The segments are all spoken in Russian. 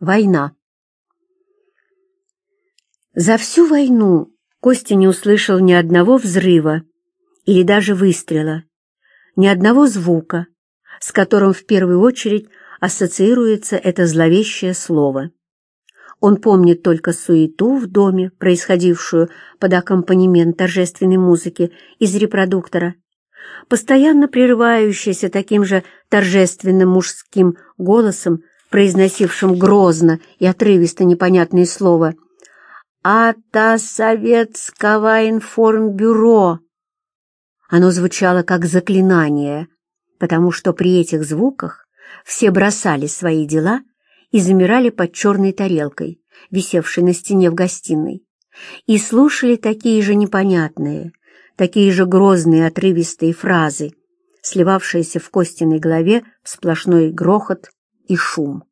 Война. За всю войну Костя не услышал ни одного взрыва или даже выстрела, ни одного звука, с которым в первую очередь ассоциируется это зловещее слово. Он помнит только суету в доме, происходившую под аккомпанемент торжественной музыки из репродуктора, постоянно прерывающаяся таким же торжественным мужским голосом, произносившим грозно и отрывисто непонятное слово «Ата Советского информбюро». Оно звучало как заклинание, потому что при этих звуках все бросали свои дела и замирали под черной тарелкой, висевшей на стене в гостиной, и слушали такие же непонятные, такие же грозные отрывистые фразы, сливавшиеся в Костиной голове в сплошной грохот и шум.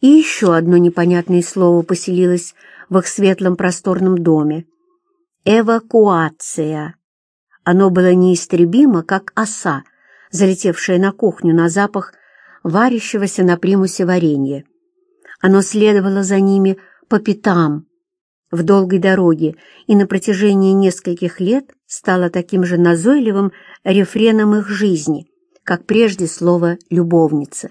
И еще одно непонятное слово поселилось в их светлом просторном доме — эвакуация. Оно было неистребимо, как оса, залетевшая на кухню на запах варящегося на примусе варенья. Оно следовало за ними по пятам в долгой дороге и на протяжении нескольких лет стало таким же назойливым рефреном их жизни, как прежде слово «любовница».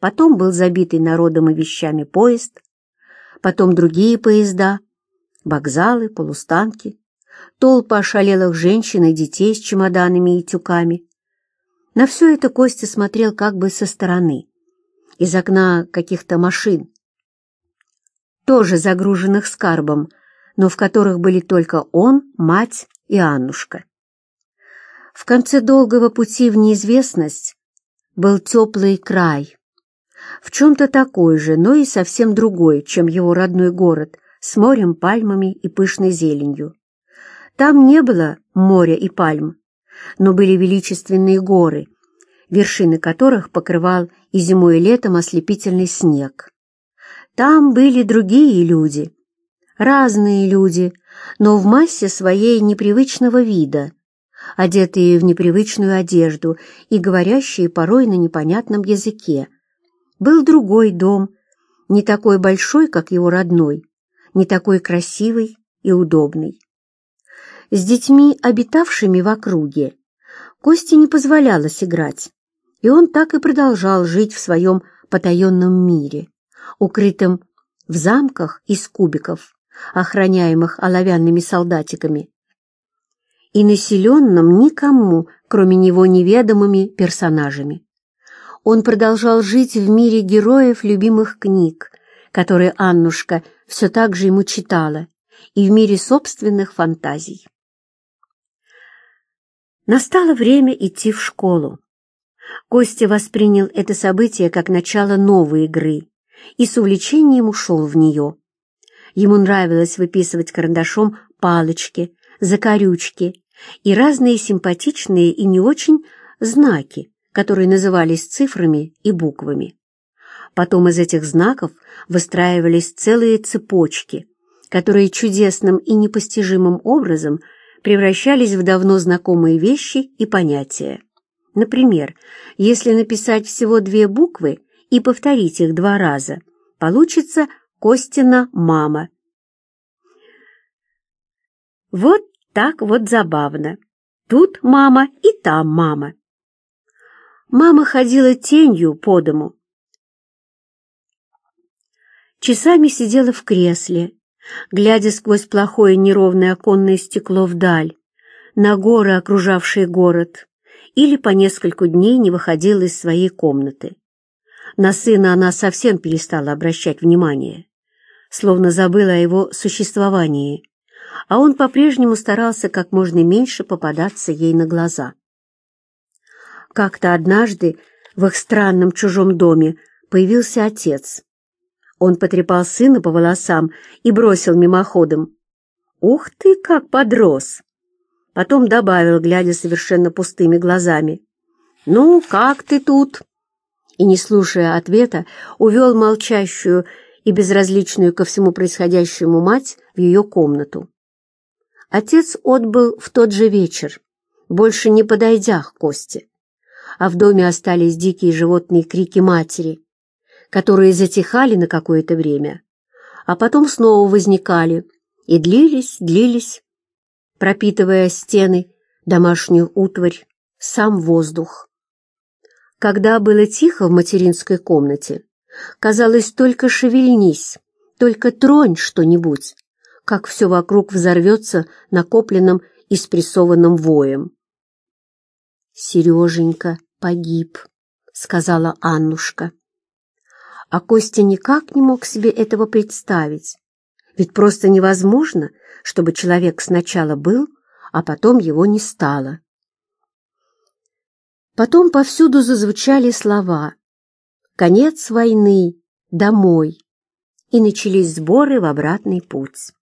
Потом был забитый народом и вещами поезд, потом другие поезда, вокзалы, полустанки, толпы ошалелых женщин и детей с чемоданами и тюками. На все это Костя смотрел как бы со стороны, из окна каких-то машин, тоже загруженных скарбом, но в которых были только он, мать и Аннушка. В конце долгого пути в неизвестность был теплый край, в чем-то такой же, но и совсем другой, чем его родной город, с морем, пальмами и пышной зеленью. Там не было моря и пальм, но были величественные горы, вершины которых покрывал и зимой и летом ослепительный снег. Там были другие люди, разные люди, но в массе своей непривычного вида, одетые в непривычную одежду и говорящие порой на непонятном языке, был другой дом, не такой большой, как его родной, не такой красивый и удобный. С детьми, обитавшими в округе, Косте не позволялось играть, и он так и продолжал жить в своем потаенном мире, укрытым в замках из кубиков, охраняемых оловянными солдатиками, и населенным никому, кроме него, неведомыми персонажами он продолжал жить в мире героев любимых книг, которые Аннушка все так же ему читала, и в мире собственных фантазий. Настало время идти в школу. Костя воспринял это событие как начало новой игры и с увлечением ушел в нее. Ему нравилось выписывать карандашом палочки, закорючки и разные симпатичные и не очень знаки, которые назывались цифрами и буквами. Потом из этих знаков выстраивались целые цепочки, которые чудесным и непостижимым образом превращались в давно знакомые вещи и понятия. Например, если написать всего две буквы и повторить их два раза, получится Костина мама. Вот так вот забавно. Тут мама и там мама. Мама ходила тенью по дому. Часами сидела в кресле, глядя сквозь плохое неровное оконное стекло вдаль, на горы, окружавшие город, или по нескольку дней не выходила из своей комнаты. На сына она совсем перестала обращать внимание, словно забыла о его существовании, а он по-прежнему старался как можно меньше попадаться ей на глаза. Как-то однажды в их странном чужом доме появился отец. Он потрепал сына по волосам и бросил мимоходом. «Ух ты, как подрос!» Потом добавил, глядя совершенно пустыми глазами. «Ну, как ты тут?» И, не слушая ответа, увел молчащую и безразличную ко всему происходящему мать в ее комнату. Отец отбыл в тот же вечер, больше не подойдя к Косте а в доме остались дикие животные крики матери, которые затихали на какое-то время, а потом снова возникали и длились, длились, пропитывая стены, домашнюю утварь, сам воздух. Когда было тихо в материнской комнате, казалось, только шевельнись, только тронь что-нибудь, как все вокруг взорвется накопленным и спрессованным воем. «Сереженька погиб», — сказала Аннушка. А Костя никак не мог себе этого представить, ведь просто невозможно, чтобы человек сначала был, а потом его не стало. Потом повсюду зазвучали слова «Конец войны! Домой!» и начались сборы в обратный путь.